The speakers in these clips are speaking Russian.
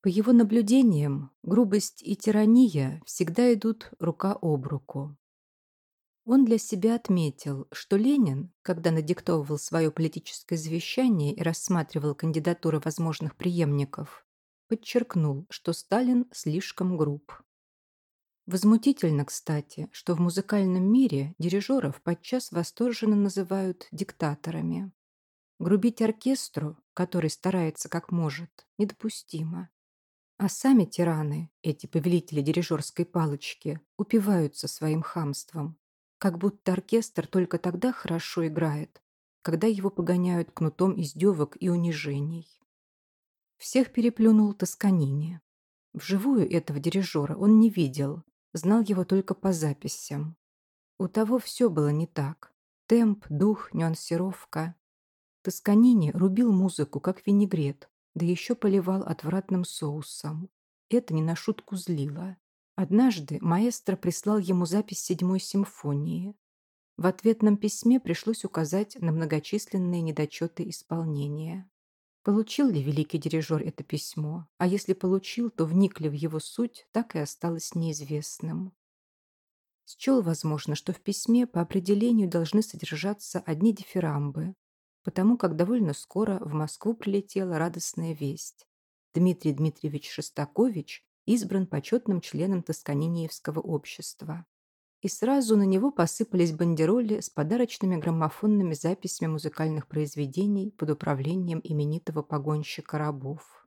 По его наблюдениям, грубость и тирания всегда идут рука об руку. Он для себя отметил, что Ленин, когда надиктовывал свое политическое завещание и рассматривал кандидатуры возможных преемников, подчеркнул, что Сталин слишком груб. Возмутительно, кстати, что в музыкальном мире дирижеров подчас восторженно называют диктаторами. Грубить оркестру, который старается как может, недопустимо. А сами тираны, эти повелители дирижерской палочки, упиваются своим хамством. Как будто оркестр только тогда хорошо играет, когда его погоняют кнутом издевок и унижений. Всех переплюнул Тосканини. Вживую этого дирижера он не видел, знал его только по записям. У того все было не так. Темп, дух, нюансировка. Тосканини рубил музыку, как винегрет, да еще поливал отвратным соусом. Это не на шутку злило. Однажды маэстро прислал ему запись седьмой симфонии. В ответном письме пришлось указать на многочисленные недочеты исполнения. Получил ли великий дирижер это письмо? А если получил, то вникли в его суть, так и осталось неизвестным. Счел возможно, что в письме по определению должны содержаться одни дифирамбы, потому как довольно скоро в Москву прилетела радостная весть. Дмитрий Дмитриевич Шостакович избран почетным членом Тосканиниевского общества. И сразу на него посыпались бандероли с подарочными граммофонными записями музыкальных произведений под управлением именитого погонщика рабов.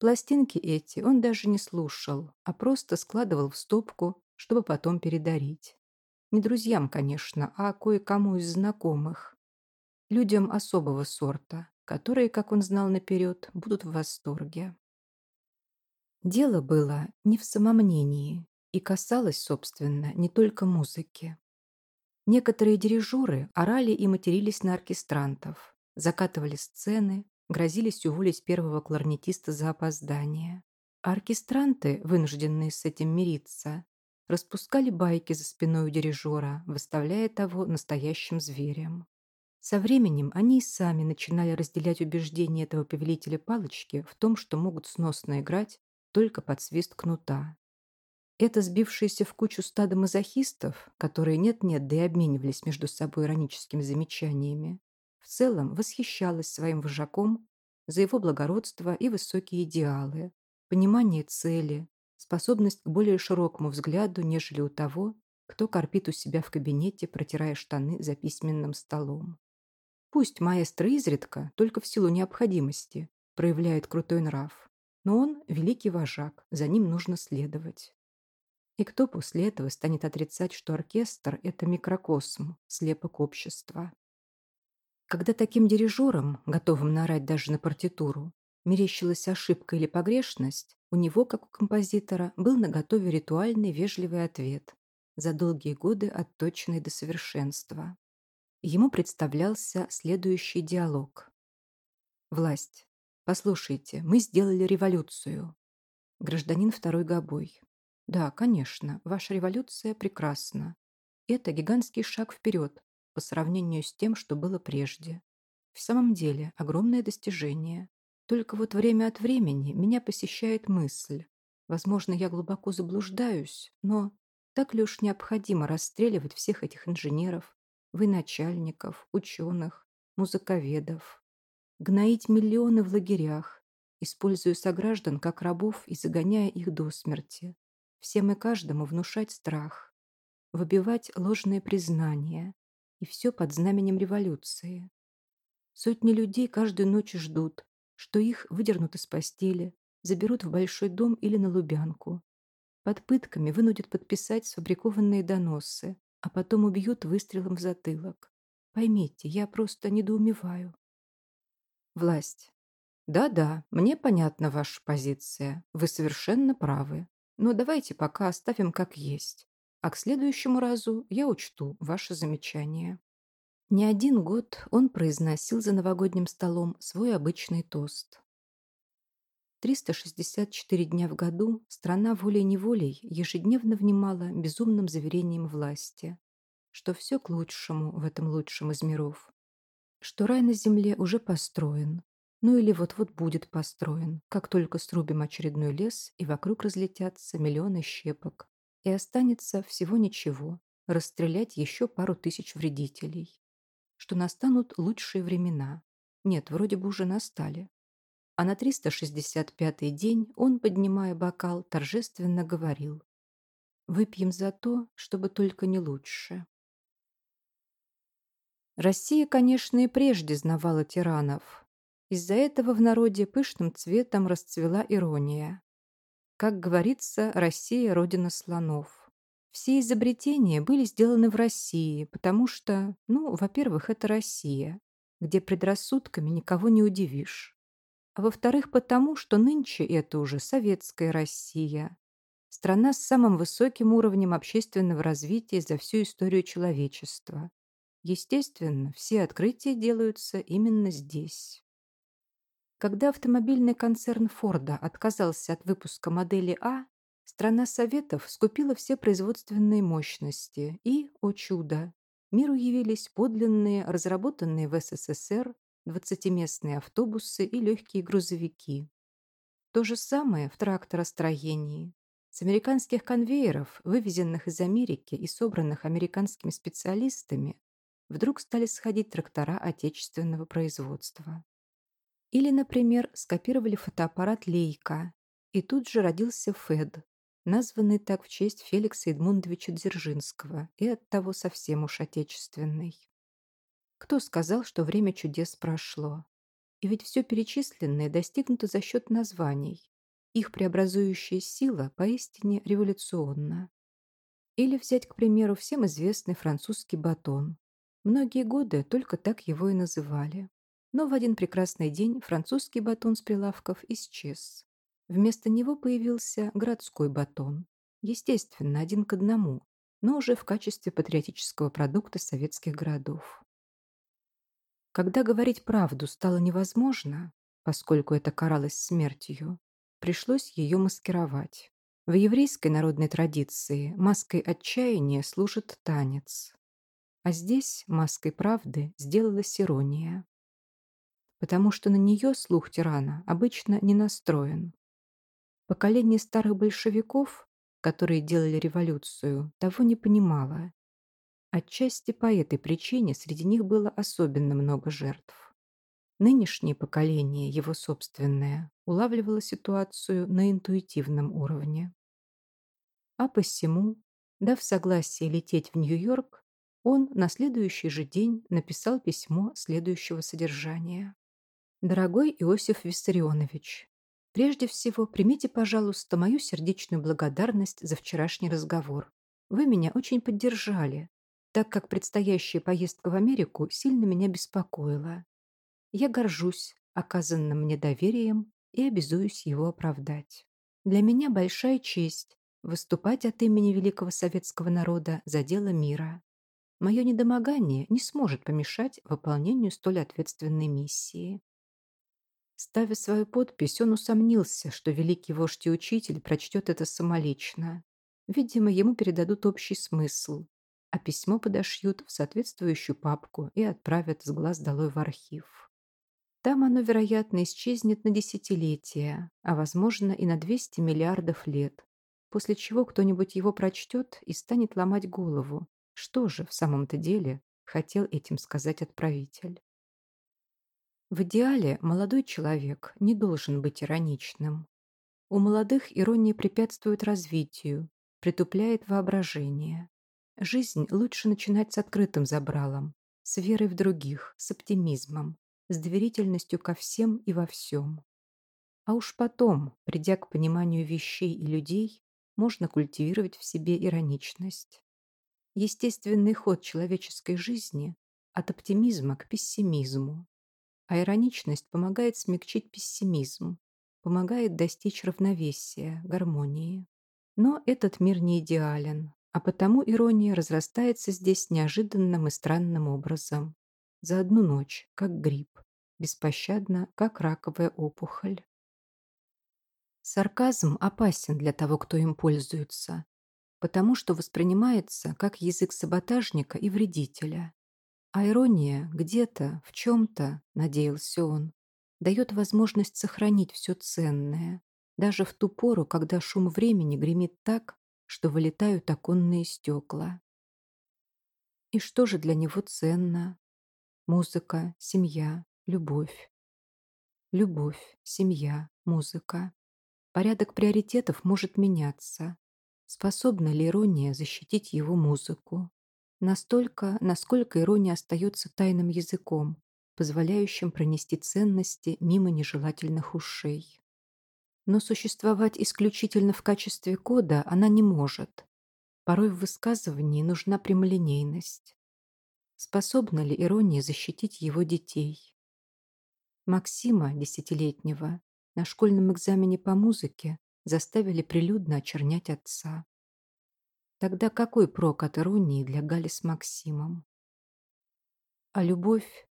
Пластинки эти он даже не слушал, а просто складывал в стопку, чтобы потом передарить. Не друзьям, конечно, а кое-кому из знакомых людям особого сорта, которые, как он знал наперед, будут в восторге. Дело было не в самомнении и касалось, собственно, не только музыки. Некоторые дирижеры орали и матерились на оркестрантов, закатывали сцены, грозились уволить первого кларнетиста за опоздание. А оркестранты, вынужденные с этим мириться, распускали байки за спиной у дирижера, выставляя того настоящим зверем. Со временем они сами начинали разделять убеждения этого повелителя палочки в том, что могут сносно играть только под свист кнута. Это сбившееся в кучу стадо мазохистов, которые нет-нет, да и обменивались между собой ироническими замечаниями, в целом восхищалось своим вожаком за его благородство и высокие идеалы, понимание цели, способность к более широкому взгляду, нежели у того, кто корпит у себя в кабинете, протирая штаны за письменным столом. Пусть маэстро изредка, только в силу необходимости, проявляет крутой нрав, но он великий вожак, за ним нужно следовать. И кто после этого станет отрицать, что оркестр – это микрокосм, слепок общества? Когда таким дирижером, готовым нарать даже на партитуру, мерещилась ошибка или погрешность, у него, как у композитора, был наготове ритуальный вежливый ответ за долгие годы отточенный до совершенства ему представлялся следующий диалог. «Власть, послушайте, мы сделали революцию». Гражданин второй Габой. «Да, конечно, ваша революция прекрасна. Это гигантский шаг вперед по сравнению с тем, что было прежде. В самом деле, огромное достижение. Только вот время от времени меня посещает мысль. Возможно, я глубоко заблуждаюсь, но так ли уж необходимо расстреливать всех этих инженеров, вы начальников, ученых, музыковедов. Гноить миллионы в лагерях, используя сограждан как рабов и загоняя их до смерти. Всем и каждому внушать страх. Выбивать ложные признания. И все под знаменем революции. Сотни людей каждую ночь ждут, что их выдернут из постели, заберут в большой дом или на Лубянку. Под пытками вынудят подписать сфабрикованные доносы, а потом убьют выстрелом в затылок. Поймите, я просто недоумеваю. Власть. Да-да, мне понятна ваша позиция. Вы совершенно правы. Но давайте пока оставим как есть. А к следующему разу я учту ваше замечание. Не один год он произносил за новогодним столом свой обычный тост. 364 дня в году страна волей-неволей ежедневно внимала безумным заверением власти, что все к лучшему в этом лучшем из миров, что рай на земле уже построен, ну или вот-вот будет построен, как только срубим очередной лес и вокруг разлетятся миллионы щепок, и останется всего ничего, расстрелять еще пару тысяч вредителей, что настанут лучшие времена. Нет, вроде бы уже настали, а на 365-й день он, поднимая бокал, торжественно говорил «Выпьем за то, чтобы только не лучше». Россия, конечно, и прежде знавала тиранов. Из-за этого в народе пышным цветом расцвела ирония. Как говорится, Россия – родина слонов. Все изобретения были сделаны в России, потому что, ну, во-первых, это Россия, где предрассудками никого не удивишь. А во-вторых потому, что нынче это уже советская Россия, страна с самым высоким уровнем общественного развития за всю историю человечества. Естественно, все открытия делаются именно здесь. Когда автомобильный концерн Форда отказался от выпуска модели А, страна Советов скупила все производственные мощности и, о чудо, миру явились подлинные, разработанные в СССР двадцатиместные автобусы и легкие грузовики. То же самое в тракторостроении. С американских конвейеров, вывезенных из Америки и собранных американскими специалистами, вдруг стали сходить трактора отечественного производства. Или, например, скопировали фотоаппарат Лейка, и тут же родился ФЭД, названный так в честь Феликса Эдмундовича Дзержинского и оттого совсем уж отечественный. Кто сказал, что время чудес прошло? И ведь все перечисленное достигнуто за счет названий. Их преобразующая сила поистине революционна. Или взять, к примеру, всем известный французский батон. Многие годы только так его и называли. Но в один прекрасный день французский батон с прилавков исчез. Вместо него появился городской батон. Естественно, один к одному, но уже в качестве патриотического продукта советских городов. Когда говорить правду стало невозможно, поскольку это каралось смертью, пришлось ее маскировать. В еврейской народной традиции маской отчаяния служит танец. А здесь маской правды сделалась ирония. Потому что на нее слух тирана обычно не настроен. Поколение старых большевиков, которые делали революцию, того не понимало Отчасти по этой причине среди них было особенно много жертв. Нынешнее поколение, его собственное, улавливало ситуацию на интуитивном уровне. А посему, дав согласие лететь в Нью-Йорк, он на следующий же день написал письмо следующего содержания. «Дорогой Иосиф Виссарионович, прежде всего примите, пожалуйста, мою сердечную благодарность за вчерашний разговор. Вы меня очень поддержали, так как предстоящая поездка в Америку сильно меня беспокоила. Я горжусь оказанным мне доверием и обязуюсь его оправдать. Для меня большая честь выступать от имени великого советского народа за дело мира. Мое недомогание не сможет помешать выполнению столь ответственной миссии. Ставя свою подпись, он усомнился, что великий вождь и учитель прочтет это самолично. Видимо, ему передадут общий смысл, а письмо подошьют в соответствующую папку и отправят с глаз долой в архив. Там оно, вероятно, исчезнет на десятилетия, а, возможно, и на 200 миллиардов лет, после чего кто-нибудь его прочтет и станет ломать голову. Что же, в самом-то деле, хотел этим сказать отправитель? В идеале молодой человек не должен быть ироничным. У молодых ирония препятствует развитию, притупляет воображение. Жизнь лучше начинать с открытым забралом, с верой в других, с оптимизмом, с доверительностью ко всем и во всем. А уж потом, придя к пониманию вещей и людей, можно культивировать в себе ироничность. Естественный ход человеческой жизни от оптимизма к пессимизму. А ироничность помогает смягчить пессимизм, помогает достичь равновесия, гармонии. Но этот мир не идеален, а потому ирония разрастается здесь неожиданным и странным образом. За одну ночь, как гриб, беспощадно, как раковая опухоль. Сарказм опасен для того, кто им пользуется, потому что воспринимается как язык саботажника и вредителя. А ирония где-то, в чем-то, надеялся он, дает возможность сохранить все ценное, даже в ту пору, когда шум времени гремит так, что вылетают оконные стекла. И что же для него ценно? Музыка, семья, любовь. Любовь, семья, музыка. Порядок приоритетов может меняться. Способна ли ирония защитить его музыку? Настолько, насколько ирония остается тайным языком, позволяющим пронести ценности мимо нежелательных ушей. Но существовать исключительно в качестве кода она не может. Порой в высказывании нужна прямолинейность. Способна ли ирония защитить его детей? Максима, десятилетнего, на школьном экзамене по музыке заставили прилюдно очернять отца. Тогда какой прок от иронии для Гали с Максимом? А любовь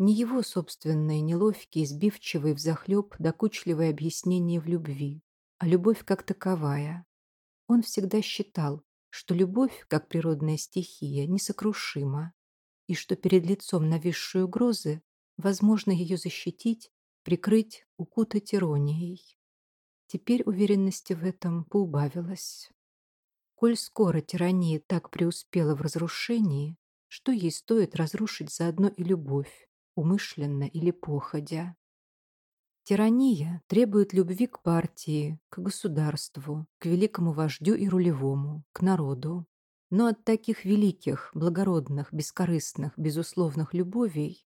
не его собственные неловкие, сбивчивые взахлеб, докучливые объяснения в любви, а любовь как таковая. Он всегда считал, что любовь, как природная стихия, несокрушима, и что перед лицом нависшей угрозы возможно ее защитить, прикрыть, укутать иронией. Теперь уверенности в этом поубавилось. Коль скоро тирания так преуспела в разрушении, что ей стоит разрушить заодно и любовь, умышленно или походя. Тирания требует любви к партии, к государству, к великому вождю и рулевому, к народу. Но от таких великих, благородных, бескорыстных, безусловных любовей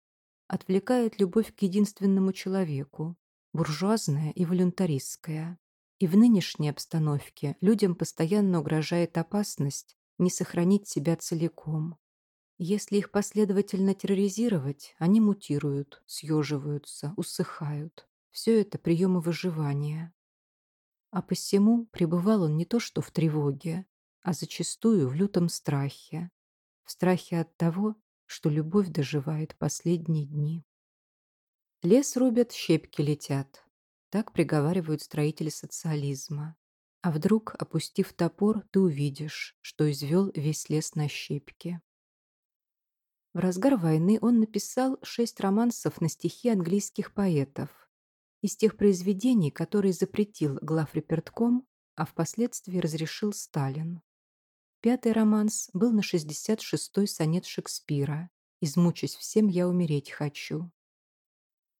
отвлекает любовь к единственному человеку, буржуазная и волюнтаристская. И в нынешней обстановке людям постоянно угрожает опасность не сохранить себя целиком, если их последовательно терроризировать, они мутируют, съеживаются, усыхают. Все это приемы выживания. А посему пребывал он не то что в тревоге, а зачастую в лютом страхе. В страхе от того, что любовь доживает последние дни. Лес рубят, щепки летят. Так приговаривают строители социализма. А вдруг, опустив топор, ты увидишь, что извел весь лес на щепки. В разгар войны он написал шесть романсов на стихи английских поэтов. Из тех произведений, которые запретил главрепертком, а впоследствии разрешил Сталин. Пятый романс был на 66-й сонет Шекспира «Измучусь всем, я умереть хочу».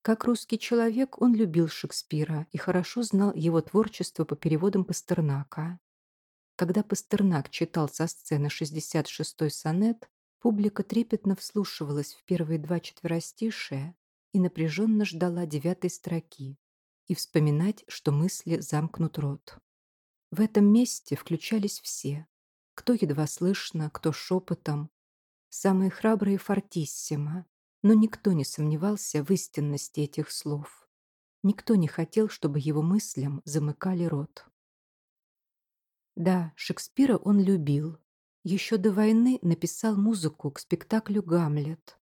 Как русский человек он любил Шекспира и хорошо знал его творчество по переводам Пастернака. Когда Пастернак читал со сцены 66-й сонет, Публика трепетно вслушивалась в первые два четверостишия и напряженно ждала девятой строки и вспоминать, что мысли замкнут рот. В этом месте включались все, кто едва слышно, кто шепотом, самые храбрые фортиссимо, но никто не сомневался в истинности этих слов. Никто не хотел, чтобы его мыслям замыкали рот. Да, Шекспира он любил, еще до войны написал музыку к спектаклю «Гамлет».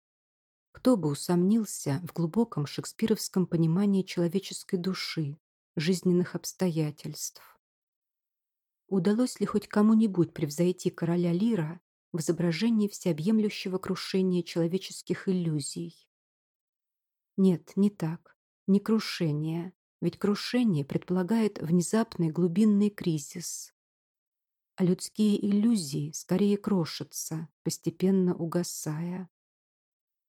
Кто бы усомнился в глубоком шекспировском понимании человеческой души, жизненных обстоятельств. Удалось ли хоть кому-нибудь превзойти короля Лира в изображении всеобъемлющего крушения человеческих иллюзий? Нет, не так. Не крушение. Ведь крушение предполагает внезапный глубинный кризис, а людские иллюзии скорее крошатся, постепенно угасая.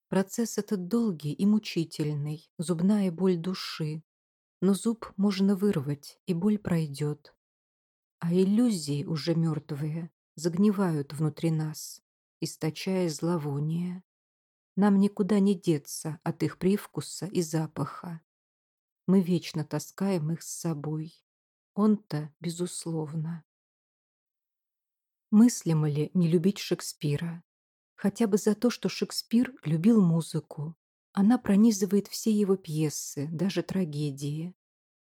Процесс этот долгий и мучительный, зубная боль души. Но зуб можно вырвать, и боль пройдет. А иллюзии уже мертвые загнивают внутри нас, источая зловоние. Нам никуда не деться от их привкуса и запаха. Мы вечно таскаем их с собой. Он-то, безусловно, Мыслимо ли не любить Шекспира? Хотя бы за то, что Шекспир любил музыку. Она пронизывает все его пьесы, даже трагедии.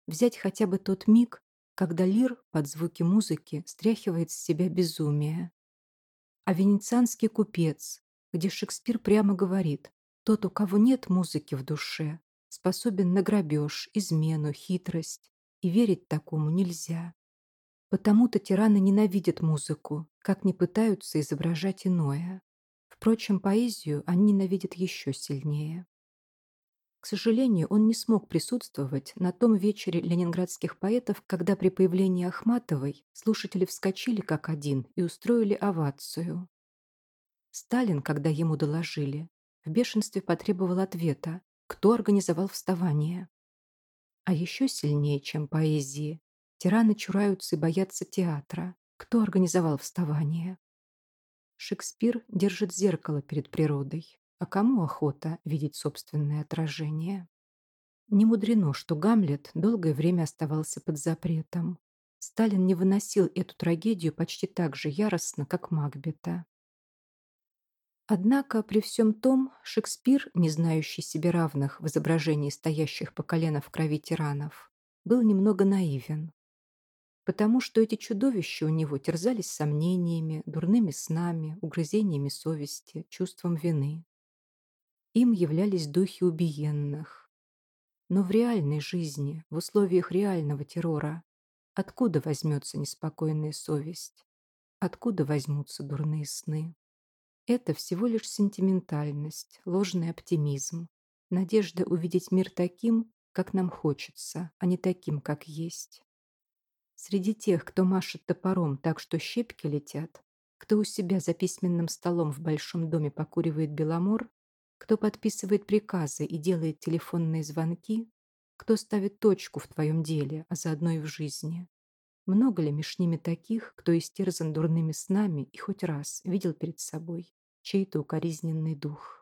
Взять хотя бы тот миг, когда лир под звуки музыки стряхивает с себя безумие. А венецианский купец, где Шекспир прямо говорит «Тот, у кого нет музыки в душе, способен на грабеж, измену, хитрость, и верить такому нельзя». Потому-то тираны ненавидят музыку, как не пытаются изображать иное. Впрочем, поэзию они ненавидят еще сильнее. К сожалению, он не смог присутствовать на том вечере ленинградских поэтов, когда при появлении Ахматовой слушатели вскочили как один и устроили овацию. Сталин, когда ему доложили, в бешенстве потребовал ответа, кто организовал вставание. А еще сильнее, чем поэзии, тираны чураются и боятся театра, кто организовал вставание? Шекспир держит зеркало перед природой. А кому охота видеть собственное отражение? Не мудрено, что Гамлет долгое время оставался под запретом. Сталин не выносил эту трагедию почти так же яростно, как Макбета. Однако при всем том Шекспир, не знающий себе равных в изображении стоящих по колено в крови тиранов, был немного наивен потому что эти чудовища у него терзались сомнениями, дурными снами, угрызениями совести, чувством вины. Им являлись духи убиенных. Но в реальной жизни, в условиях реального террора, откуда возьмется неспокойная совесть? Откуда возьмутся дурные сны? Это всего лишь сентиментальность, ложный оптимизм, надежда увидеть мир таким, как нам хочется, а не таким, как есть среди тех, кто машет топором так, что щепки летят, кто у себя за письменным столом в большом доме покуривает беломор, кто подписывает приказы и делает телефонные звонки, кто ставит точку в твоем деле, а заодно и в жизни. Много ли меж ними таких, кто истерзан дурными снами и хоть раз видел перед собой чей-то укоризненный дух?